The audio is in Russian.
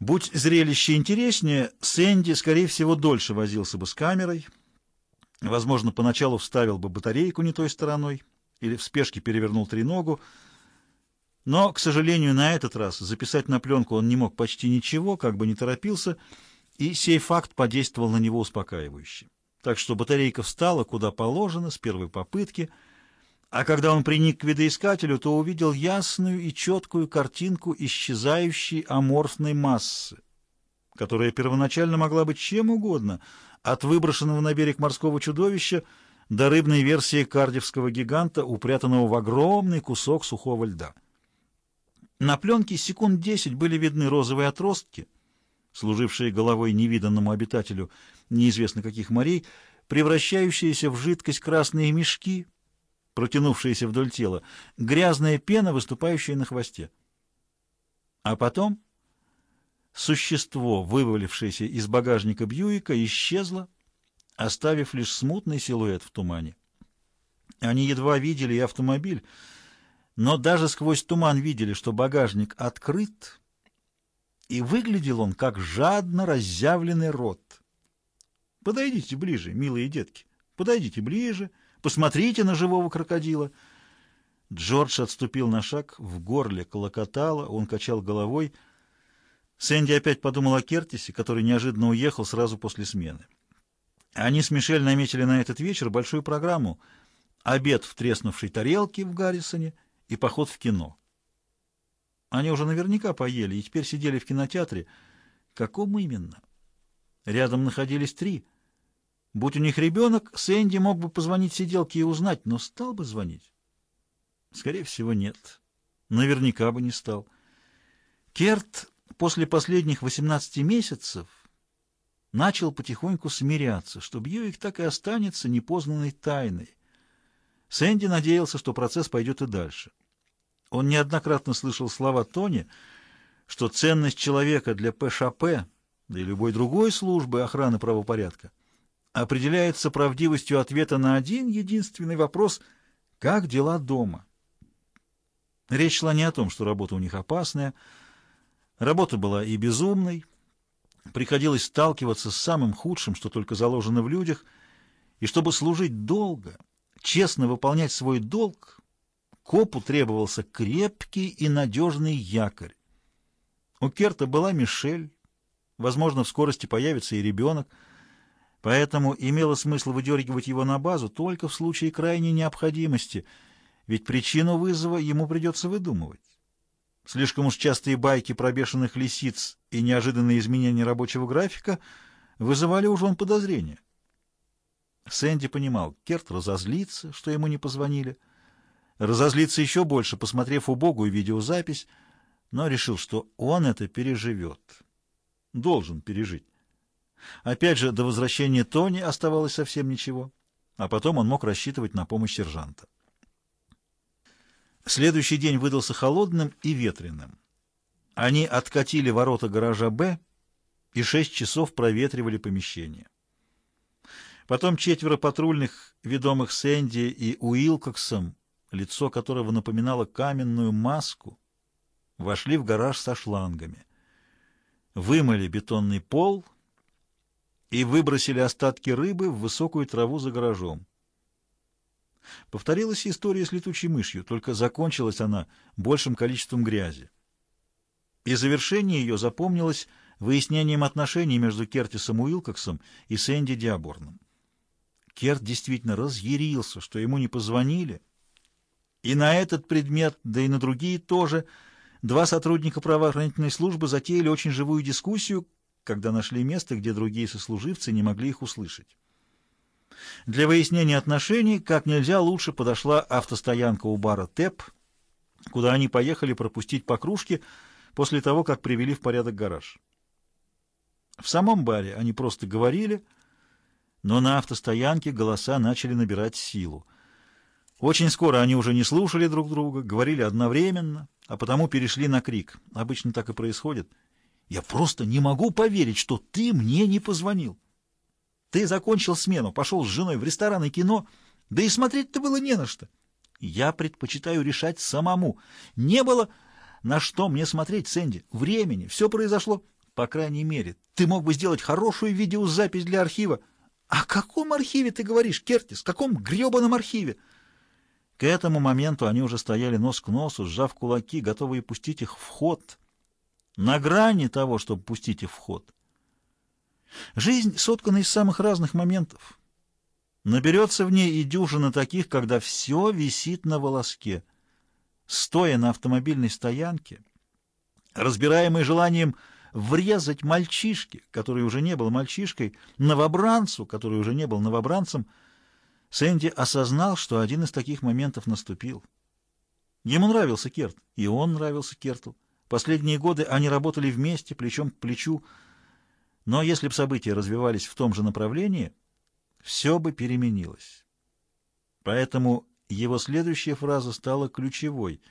Будь зрелище интереснее, Сэнди, скорее всего, дольше возился бы с камерой, возможно, поначалу вставил бы батарейку не той стороной или в спешке перевернул треногу, но, к сожалению, на этот раз записать на пленку он не мог почти ничего, как бы не торопился, и сей факт подействовал на него успокаивающе. Так что батарейка встала куда положено с первой попытки — а когда он приник к видоискателю, то увидел ясную и четкую картинку исчезающей аморфной массы, которая первоначально могла быть чем угодно, от выброшенного на берег морского чудовища до рыбной версии кардевского гиганта, упрятанного в огромный кусок сухого льда. На пленке секунд десять были видны розовые отростки, служившие головой невиданному обитателю неизвестно каких морей, превращающиеся в жидкость красные мешки — протянувшаяся вдоль тела, грязная пена, выступающая на хвосте. А потом существо, вывалившееся из багажника Бьюика, исчезло, оставив лишь смутный силуэт в тумане. Они едва видели и автомобиль, но даже сквозь туман видели, что багажник открыт, и выглядел он как жадно разъявленный рот. «Подойдите ближе, милые детки, подойдите ближе», Посмотрите на живого крокодила!» Джордж отступил на шаг, в горле колокотало, он качал головой. Сэнди опять подумал о Кертисе, который неожиданно уехал сразу после смены. Они с Мишель наметили на этот вечер большую программу «Обед в треснувшей тарелке» в Гаррисоне и поход в кино. Они уже наверняка поели и теперь сидели в кинотеатре. Каком именно? Рядом находились три — Будь у них ребенок, Сэнди мог бы позвонить сиделке и узнать, но стал бы звонить? Скорее всего, нет. Наверняка бы не стал. Керт после последних 18 месяцев начал потихоньку смиряться, что Бьюик так и останется непознанной тайной. Сэнди надеялся, что процесс пойдет и дальше. Он неоднократно слышал слова Тони, что ценность человека для ПШП, да и любой другой службы охраны правопорядка, определяется правдивостью ответа на один единственный вопрос «Как дела дома?». Речь шла не о том, что работа у них опасная. Работа была и безумной. Приходилось сталкиваться с самым худшим, что только заложено в людях. И чтобы служить долго, честно выполнять свой долг, копу требовался крепкий и надежный якорь. У Керта была Мишель. Возможно, в скорости появится и ребенок — Поэтому имело смысл выдергивать его на базу только в случае крайней необходимости, ведь причину вызова ему придется выдумывать. Слишком уж частые байки про бешеных лисиц и неожиданные изменения рабочего графика вызывали уже он подозрения. Сэнди понимал, Керт разозлится, что ему не позвонили, разозлится еще больше, посмотрев убогую видеозапись, но решил, что он это переживет. Должен пережить. Опять же, до возвращения Тони оставалось совсем ничего, а потом он мог рассчитывать на помощь сержанта. Следующий день выдался холодным и ветреным. Они откатили ворота гаража «Б» и шесть часов проветривали помещение. Потом четверо патрульных, ведомых Сэнди и Уилкоксом, лицо которого напоминало каменную маску, вошли в гараж со шлангами. Вымыли бетонный пол — и выбросили остатки рыбы в высокую траву за гаражом. Повторилась история с летучей мышью, только закончилась она большим количеством грязи. И завершение ее запомнилось выяснением отношений между Кертисом Уилкоксом и Сэнди Диаборном. Керт действительно разъярился, что ему не позвонили, и на этот предмет, да и на другие тоже, два сотрудника правоохранительной службы затеяли очень живую дискуссию, когда нашли место, где другие сослуживцы не могли их услышать. Для выяснения отношений как нельзя лучше подошла автостоянка у бара «ТЭП», куда они поехали пропустить по кружке после того, как привели в порядок гараж. В самом баре они просто говорили, но на автостоянке голоса начали набирать силу. Очень скоро они уже не слушали друг друга, говорили одновременно, а потому перешли на крик. Обычно так и происходит — я просто не могу поверить, что ты мне не позвонил. Ты закончил смену, пошел с женой в ресторан и кино, да и смотреть-то было не на что. Я предпочитаю решать самому. Не было на что мне смотреть, Сэнди. Времени, все произошло По крайней мере, ты мог бы сделать хорошую видеозапись для архива. О каком архиве ты говоришь, Кертис? Каком гребаном архиве? К этому моменту они уже стояли нос к носу, сжав кулаки, готовые пустить их в ход. На грани того, чтобы пустить их в ход. Жизнь соткана из самых разных моментов. Наберется в ней и дюжина таких, когда все висит на волоске. Стоя на автомобильной стоянке, разбираемый желанием врезать мальчишке, который уже не был мальчишкой, новобранцу, который уже не был новобранцем, Сэнди осознал, что один из таких моментов наступил. Ему нравился Керт, и он нравился Керту. Последние годы они работали вместе, плечом к плечу, но если бы события развивались в том же направлении, все бы переменилось. Поэтому его следующая фраза стала ключевой —